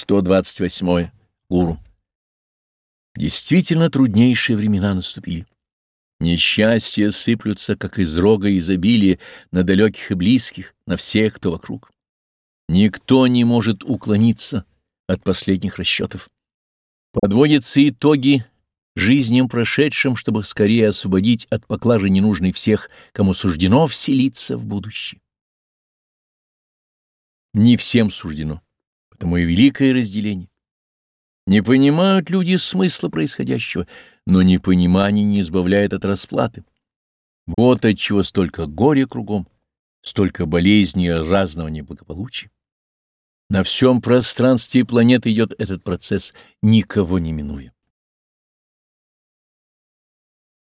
128. Гуру. Действительно труднейшие времена наступили. Несчастья сыплются, как из рога изобилия, на далеких и близких, на всех, кто вокруг. Никто не может уклониться от последних расчетов. Подводятся итоги жизням прошедшим, чтобы скорее освободить от поклажи ненужной всех, кому суждено вселиться в будущее. Не всем суждено, потому и великое разделение. Не понимают люди смысла происходящего, но непонимание не избавляет от расплаты. Вот отчего столько горя кругом, столько болезней разного неблагополучия. На всем пространстве планеты идет этот процесс, никого не минуя.